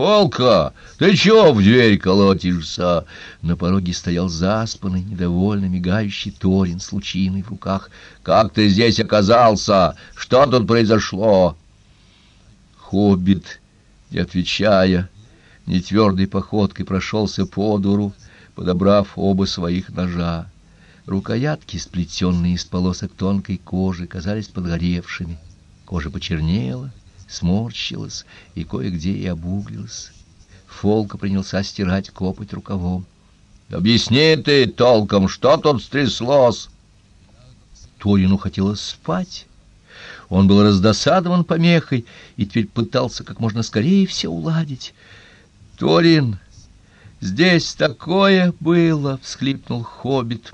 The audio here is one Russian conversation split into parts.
«Полка, ты чё в дверь колотишься?» На пороге стоял заспанный, недовольно мигающий Торин с лучиной в руках. «Как ты здесь оказался? Что тут произошло?» Хоббит, не отвечая, нетвердой походкой прошелся по двору, подобрав оба своих ножа. Рукоятки, сплетенные из полосок тонкой кожи, казались подгоревшими. Кожа почернела, сморщилась и кое-где и обуглилась. Фолка принялся стирать копоть рукавом. — Объясни ты толком, что тут стряслось? Торину хотелось спать. Он был раздосадован помехой и теперь пытался как можно скорее все уладить. — Торин, здесь такое было! — всхлипнул хоббит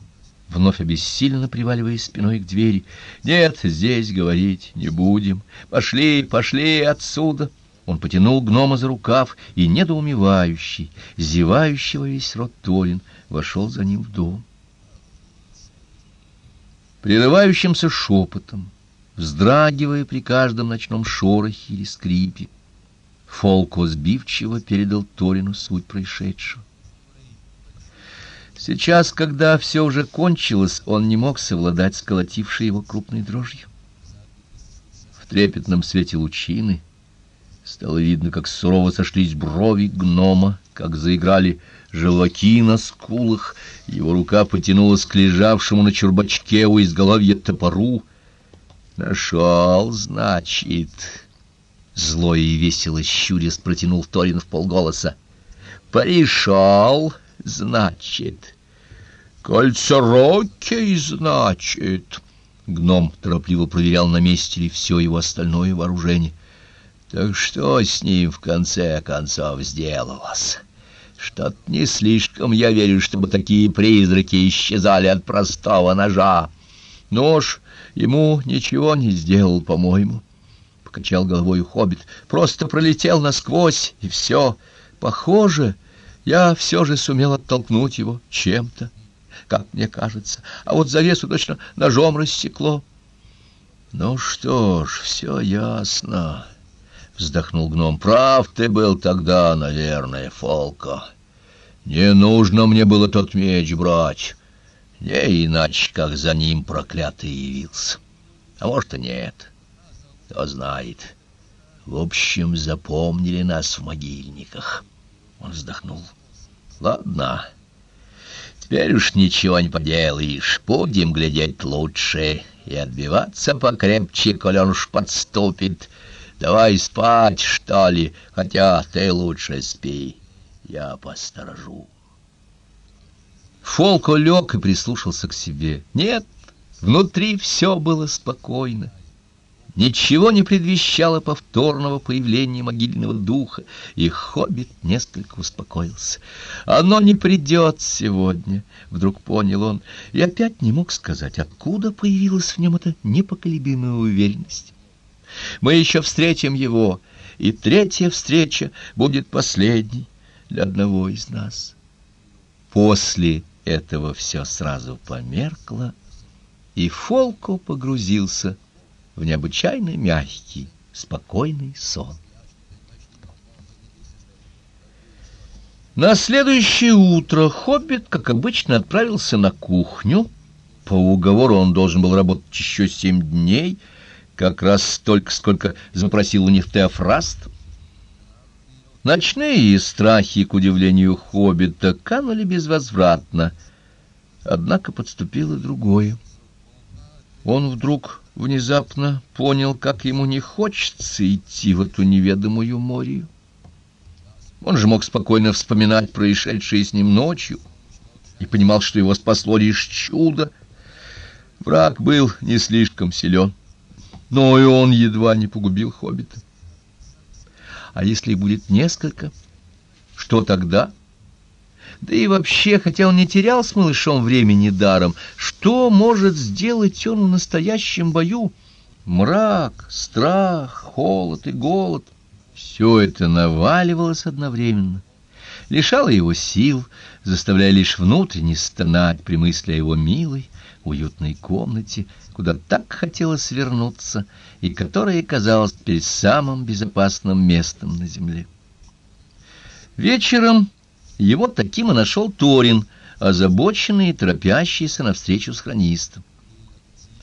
вновь обессиленно приваливаясь спиной к двери. «Нет, здесь говорить не будем. Пошли, пошли отсюда!» Он потянул гнома за рукав, и недоумевающий, зевающий во весь рот Торин, вошел за ним в дом. Прерывающимся шепотом, вздрагивая при каждом ночном шорохе или скрипе, Фолко сбивчиво передал Торину суть происшедшего. Сейчас, когда все уже кончилось, он не мог совладать с колотившей его крупной дрожью. В трепетном свете лучины стало видно, как сурово сошлись брови гнома, как заиграли желваки на скулах, его рука потянулась к лежавшему на чурбачке у изголовья топору. «Нашел, значит...» Зло и весело щурясь протянул Торин в полголоса. «Пришел!» Значит? Кольцерокий, значит? Гном торопливо проверял, на месте ли все его остальное вооружение. Так что с ним в конце концов сделалось? Что-то не слишком я верю, чтобы такие призраки исчезали от простого ножа. Нож ему ничего не сделал, по-моему. Покачал головой хоббит. Просто пролетел насквозь, и все. Похоже, я все же сумел оттолкнуть его чем-то, как мне кажется, а вот завесу точно ножом рассекло. Ну что ж, все ясно, вздохнул гном. Прав ты был тогда, наверное, Фолко. Не нужно мне было тот меч брать. Не иначе, как за ним проклятый явился. А может и нет. Кто знает. В общем, запомнили нас в могильниках. Он вздохнул. Ладно, теперь уж ничего не поделаешь. Будем глядеть лучше и отбиваться покрепче, коль он уж подступит. Давай спать, что ли, хотя ты лучше спи. Я посторожу. Фолко лег и прислушался к себе. Нет, внутри все было спокойно. Ничего не предвещало повторного появления могильного духа, и хоббит несколько успокоился. «Оно не придет сегодня», — вдруг понял он, и опять не мог сказать, откуда появилась в нем эта непоколебимая уверенность. «Мы еще встретим его, и третья встреча будет последней для одного из нас». После этого все сразу померкло, и Фолко погрузился в необычайно мягкий, спокойный сон. На следующее утро Хоббит, как обычно, отправился на кухню. По уговору он должен был работать еще семь дней, как раз столько, сколько запросил у них Теофраст. Ночные страхи, к удивлению Хоббита, канули безвозвратно. Однако подступило другое. Он вдруг внезапно понял, как ему не хочется идти в эту неведомую морю. Он же мог спокойно вспоминать происшедшее с ним ночью и понимал, что его спасло лишь чудо. Враг был не слишком силен, но и он едва не погубил хоббита. А если будет несколько, что тогда? — да и вообще, хотя он не терял с малышом времени даром, что может сделать он в настоящем бою? Мрак, страх, холод и голод — все это наваливалось одновременно, лишало его сил, заставляя лишь внутренне стонать при мысли о его милой, уютной комнате, куда так хотелось вернуться и которая казалась теперь самым безопасным местом на земле. Вечером его таким и нашел Торин, озабоченный и торопящийся навстречу с хронистом.